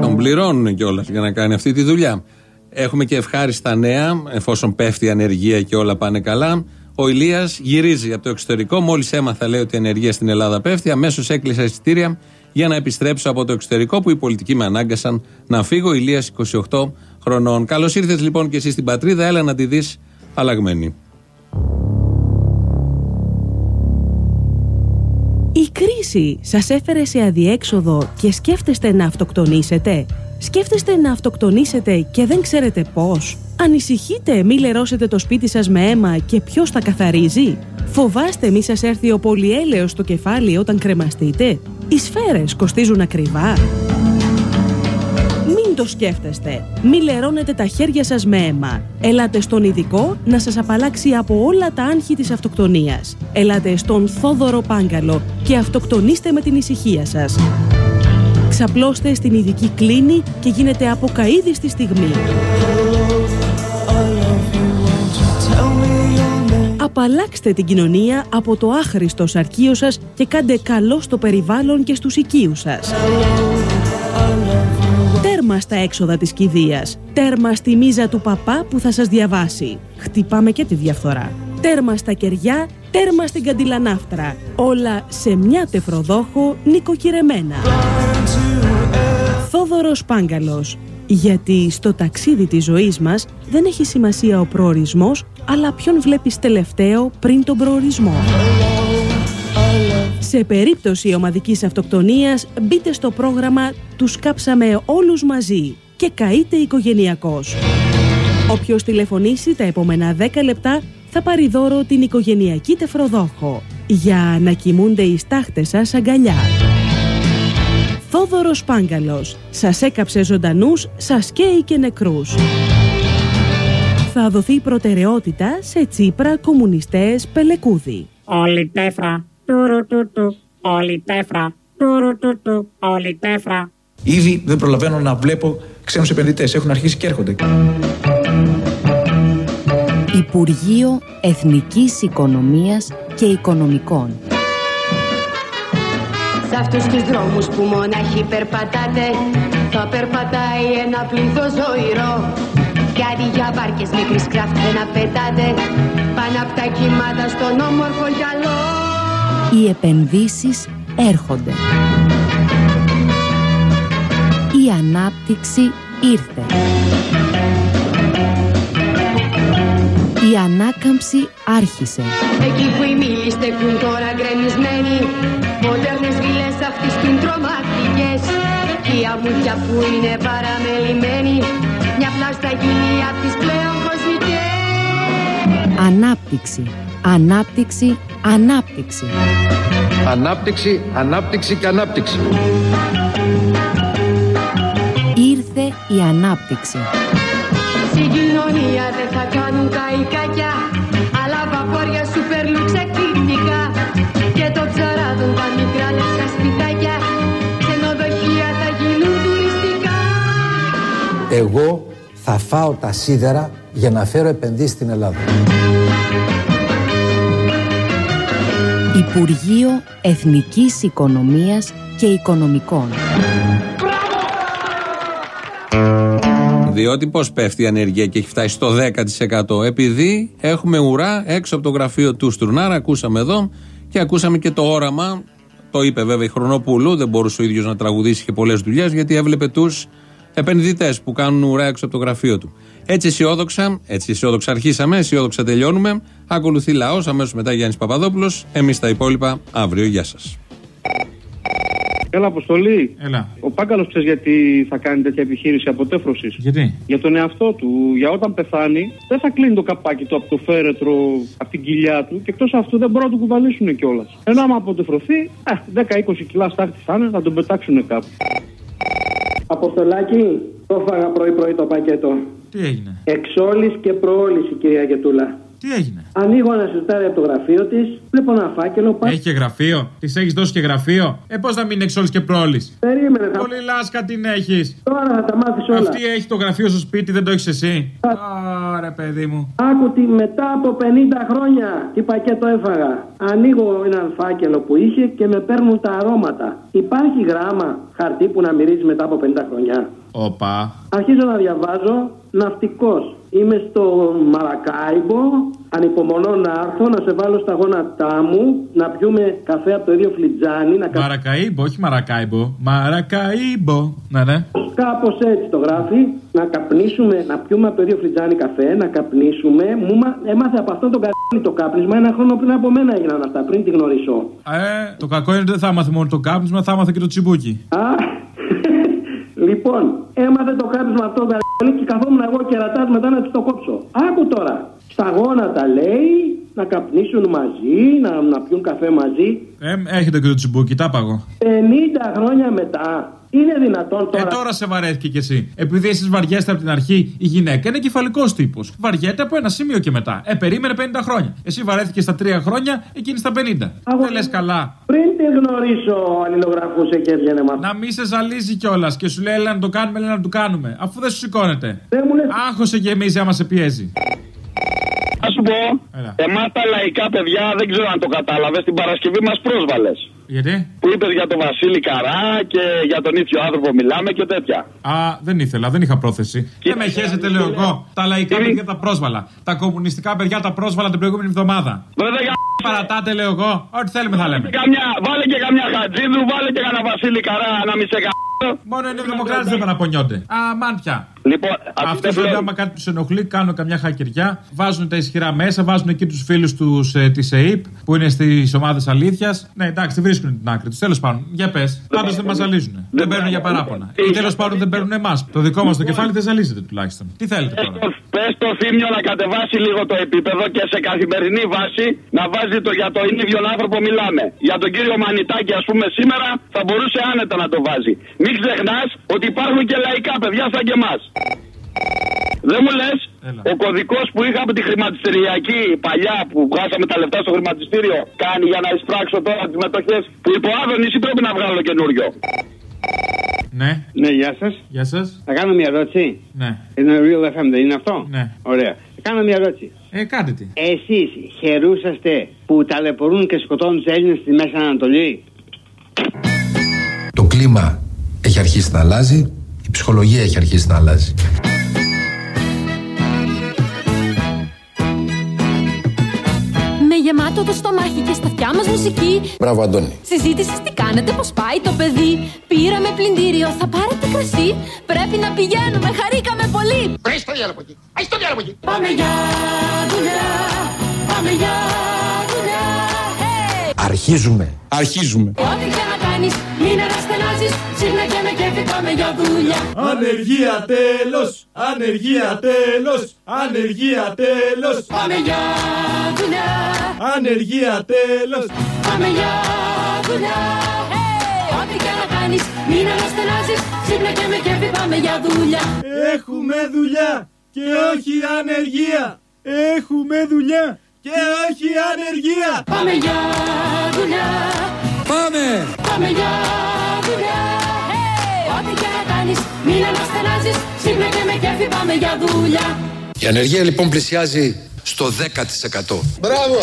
Τον πληρώνουν κιόλας για να κάνει αυτή τη δουλειά. Έχουμε και ευχάριστα νέα, εφόσον πέφτει η ανεργία και όλα πάνε καλά. Ο Ηλίας γυρίζει από το εξωτερικό. Μόλις έμαθα, λέει, ότι η ανεργία στην Ελλάδα πέφτει, αμέσως έκλεισα εισιτήρια για να επιστρέψω από το εξωτερικό που οι πολιτικοί με ανάγκασαν να φύγω. Ηλίας 28 χρονών. Καλώς ήρθες λοιπόν και εσύ στην πατρίδα, έλα να τη δεις αλλαγμένη. Η κρίση σας έφερε σε αδιέξοδο και σκέφτεστε να αυτοκτονήσετε; Σκέφτεστε να αυτοκτονήσετε και δεν ξέρετε πώς; Ανησυχείτε μη λερώσετε το σπίτι σας με αίμα και ποιος τα καθαρίζει; Φοβάστε μη σας έρθει ο πολυέλαιος στο κεφάλι όταν κρεμαστείτε; Οι σφαίρες κοστίζουν ακριβά. Μην το σκέφτεστε. Μη λερώνετε τα χέρια σας με αίμα. Ελάτε στον ειδικό να σας απαλλάξει από όλα τα άγχη της αυτοκτονίας. Ελάτε στον Θόδωρο Πάγκαλο και αυτοκτονήστε με την ησυχία σας. Ξαπλώστε στην ειδική κλίνη και γίνετε αποκαίδη στη στιγμή. Απαλλάξτε την κοινωνία από το άχρηστο σαρκείο σας και κάντε καλό στο περιβάλλον και στους οικείους σας. Τέρμα στα έξοδα της κηδείας. Τέρμα στη μίζα του παπά που θα σας διαβάσει. Χτυπάμε και τη διαφθορά. Τέρμα στα κεριά, τέρμα στην καντιλανάφτρα. Όλα σε μια τεφροδόχο νοικοκυρεμένα. Θόδωρος Πάγκαλος. Γιατί στο ταξίδι της ζωής μας δεν έχει σημασία ο προορισμός, αλλά ποιον βλέπεις τελευταίο πριν τον προορισμό. Σε περίπτωση ομαδικής αυτοκτονίας μπείτε στο πρόγραμμα «Τους κάψαμε όλους μαζί» και καείτε οικογενειακός. Όποιος τηλεφωνήσει τα επόμενα 10 λεπτά θα πάρει δώρο την οικογενειακή τεφροδόχο για να κοιμούνται οι στάχτες σας αγκαλιά. Θόδωρος Πάγκαλος. Σας έκαψε ζωντανούς, σας καίει και νεκρούς. Θα δοθεί προτεραιότητα σε Τσίπρα, κομμουνιστές, Πελεκούδη. Όλη τέφρα, τουρου του του, όλη τέφρα, τουρου του του, όλη τέφρα. Ήδη δεν προλαβαίνω να βλέπω ξένους επενδυτές. Έχουν αρχίσει και έρχονται. Υπουργείο Εθνικής Οικονομίας και Οικονομικών. Σ' αυτούς τους δρόμους που μονάχοι περπατάτε Θα περπατάει ένα πλήθος ζωηρό Κι αντί για βάρκες μικρής κράφτε να πετάτε Πάνω απ' τα κύματα στον όμορφο γυαλό Οι επενδύσεις έρχονται. Η ανάπτυξη ήρθε. Η ανάκαμψη άρχισε. Εκεί που οι μήλοι στεκούν τώρα γκρεμισμένοι Μοντέρνες βίλες αυτής την τρομακτικές Κι η αμμούδια που είναι παραμελημένοι Μια πλάστα γίνει απ' τις πλέον κοσμικές Ανάπτυξη. Ανάπτυξη. Ανάπτυξη. Ανάπτυξη, ανάπτυξη και ανάπτυξη. Ήρθε η ανάπτυξη. Στην κοινωνία δεν θα κάνουν καϊκάκια Αλλά βαπόρια σούπερ Εγώ θα φάω τα σίδερα για να φέρω επενδύσεις στην Ελλάδα. Υπουργείο Εθνικής Οικονομίας και Οικονομικών. Διότι πώς πέφτει η ανεργία και έχει φτάσει στο 10%. Επειδή έχουμε ουρά έξω από το γραφείο του Στουρνάρα, ακούσαμε εδώ και ακούσαμε και το όραμα. Το είπε βέβαια η Χρονοπούλου, δεν μπορούσε ο ίδιος να τραγουδήσει και πολλές δουλειές, γιατί έβλεπε τους επενδυτές που κάνουν ουρά έξω από το γραφείο του. Έτσι αισιόδοξα, έτσι αισιόδοξα αρχίσαμε, αισιόδοξα τελειώνουμε. Ακολουθεί λαός, αμέσως μετά Γιάννης Παπαδόπουλος. Εμείς τα υπόλοιπα αύριο. Γεια σας. Έλα, Αποστολή. Έλα. Ο Πάγκαλος ξέρεις γιατί θα κάνει τέτοια επιχείρηση αποτέφρωσης; Γιατί; Για τον εαυτό του. Για όταν πεθάνει, δεν θα κλείνει το καπάκι του από το φέρετρο, από την κοιλιά του και εκτός αυτού δεν μπορούν να του κουβαλήσουν κιόλας. Ενώ άμα αποτεφρωθεί, ε, 10-20 κιλά στάχτη θα είναι, θα τον πετάξουν κάπου. Αποστολάκι, το φάγα πρωί-πρωί το πακέτο. Τι έγινε; Εξόλης και προόληση, κυρία Γετούλα. Τι έγινε; Ανοίγω ένα σιρτάρι από το γραφείο της, βλέπω ένα φάκελο. Πα... Έχει και γραφείο; Της έχεις δώσει και γραφείο; Ε, πώς να μην είναι εξόλη και πρόλης; Περίμενε, θα... Πολύ λάσκα την έχεις. Τώρα θα τα μάθεις όλα. Αυτή έχει το γραφείο στο σπίτι, δεν το έχεις εσύ; Άρα, παιδί μου. Άκου τι μετά από 50 χρόνια τι πακέτο έφαγα. Ανοίγω έναν φάκελο που είχε και με παίρνουν τα αρώματα. Υπάρχει γράμμα χαρτί που να μυρίζει μετά από 50 χρόνια; Όπα. Αρχίζω να διαβάζω ναυτικός. Είμαι στο Μαρακάιμπο, ανυπομονώ να έρθω, να σε βάλω στα γόνατά μου, να πιούμε καφέ από το ίδιο φλιτζάνι. Να... Μαρακαΐμπο, όχι Μαρακάιμπο. Μαρακαΐμπο. Ναι, ναι. Κάπως έτσι το γράφει. Να καπνίσουμε, να πιούμε από το ίδιο φλιτζάνι καφέ, να καπνίσουμε. Μου μα... έμαθε από αυτόν τον καρδί το κάπνισμα ένα χρόνο πριν από μένα έγιναν αυτά, πριν τη γνωρίσω. Ε, το κακό είναι ότι δεν θα έμαθε μόνο το κάπνισμα, θα έμαθε και το τσιμπούκι. Α, λοιπόν, έμαθε το κάπνισμα αυτό το καρδί και καθόμουν εγώ κερατά μετά να του το κόψω. Άκου τώρα. Στα γόνατα λέει να καπνίσουν μαζί, να, να πιούν καφέ μαζί. Ε, έχετε και το τσιμπούκι, τα παγώ. 50 χρόνια μετά. Είναι δυνατόν τώρα. Ε, τώρα σε βαρέθηκε κι εσύ. Επειδή εσείς βαριέστε από την αρχή, η γυναίκα είναι κεφαλικός τύπος. Βαριέται από ένα σημείο και μετά. Ε, περίμενε 50 χρόνια. Εσύ βαρέθηκε στα 3 χρόνια, εκείνη στα 50. Αγώ... Δεν λες καλά. Πριν τη γνωρίσω, αλληλογραφούσε και έβγαινε μα. Να μη σε ζαλίζει κιόλας και σου λέει, έλα να το κάνουμε, έλα να το κάνουμε. Αφού δεν σου σηκώνεται. Δεν μου λες... Άγχωσε και εμεί άμα σε πιέζει. Α σου σου πω, εμά τα λαϊκά παιδιά δεν ξέρω αν το κατάλαβες, την Παρασκευή μας πρόσβαλες. Γιατί; Που είπες για τον Βασίλη Καρά και για τον ίδιο άνθρωπο μιλάμε και τέτοια. Α, δεν ήθελα, δεν είχα πρόθεση. Και με χέσετε, λέω εγώ. Τα λαϊκά παιδιά τα πρόσβαλα. Τα κομμουνιστικά παιδιά τα πρόσβαλα την προηγούμενη εβδομάδα. Βέβαια, για Παρατάτε, λέω εγώ. Ό,τι θέλουμε θα λέμε. καμιά, βάλε και καμιά χατζίδου, βάλε και κανένα Βασίλη Καρά να μην σε κα... Μόνο είναι δημοκράτε δεν παραπονιόνται. Α, μαν πια. Λοιπόν, Αυτό βέβαια, άμα κάτι τους ενοχλεί, κάνουν καμιά χακεριά. Βάζουν τα ισχυρά μέσα, βάζουν εκεί τους φίλους τους ε, της ΕΕΠ που είναι στις ομάδες αλήθειας. Ναι, εντάξει, δεν βρίσκουν την άκρη τους. Τέλος πάντων, για πες. Πάντως δεν μας ζαλίζουν. Δεν παίρνουν για παράπονα. Ή τέλος πάντων δεν παίρνουν εμάς. Το δικό μας το κεφάλι δεν ζαλίζεται τουλάχιστον. Τι θέλετε τώρα; Πες το θύμιο να κατεβάσει λίγο το επίπεδο και σε καθημερινή βάση να βάζει το για τον ίδιο άνθρωπο μιλάμε. Για τον κύριο Μανιτάκη, ας πούμε, σήμερα θα μπορούσε άνετα να το βάζει. Μην ξεχνάς ότι υπάρχουν και λαϊκά παιδιά σαν και εμάς. Δεν μου λες, ο κωδικός που είχα από τη χρηματιστηριακή παλιά που βγάζαμε τα λεφτά στο χρηματιστήριο κάνει για να εισπράξω τώρα τις μετοχές που υπό Άδωνης ή πρέπει να βγάλω καινούριο; Ναι. Ναι, γεια σας. Γεια σας. Θα κάνω μια ερώτηση. Ναι. Είναι Real FM, δεν είναι αυτό; Ναι. Ωραία. Θα κάνω μια ερώτηση. Ε, κάντε τι. Εσείς χαιρούσαστε που ταλαιπωρούν και σκοτώνουν τους Έλληνες στη Μέση Ανατολή; Το κλίμα έχει αρχίσει να αλλάζει, η ψυχολογία έχει αρχίσει να αλλάζει. Με γεμάτο το στομάχι και στα αυτιά μας μουσική Μπράβο, Αντώνη. Συζήτηση τι κάνετε, πώς πάει το παιδί Πήραμε πλυντήριο, θα πάρετε κρασί Πρέπει να πηγαίνουμε, χαρήκαμε πολύ Βρες το διάλογο εκεί. Άι το διάλογο εκεί. Πάμε για δουλειά, πάμε για δουλειά Αρχίζουμε. Αρχίζουμε. Ό,τι και να κάνεις, μην αναστενάζεις Ξύπνα και με κέφι πάμε για δουλειά Ανεργία τέλος, ανεργία τέλος, ανεργία τέλος. Πάμε για δουλειά, Ανεργία τέλος. πάμε για δουλειά Ό,τι και να κάνεις, μην αναστενάζεις Ξύπνα και με κέφι πάμε για δουλειά Έχουμε δουλειά και όχι ανεργία. Έχουμε δουλειά και όχι ανεργία. Πάμε για δουλειά Πάμε. Πάμε για δουλειά Ό,τι και να κάνεις, μην αναστενάζεις Ξύπνα και με κέφι πάμε για δουλειά Η ανεργία λοιπόν πλησιάζει στο 10%. Μπράβο.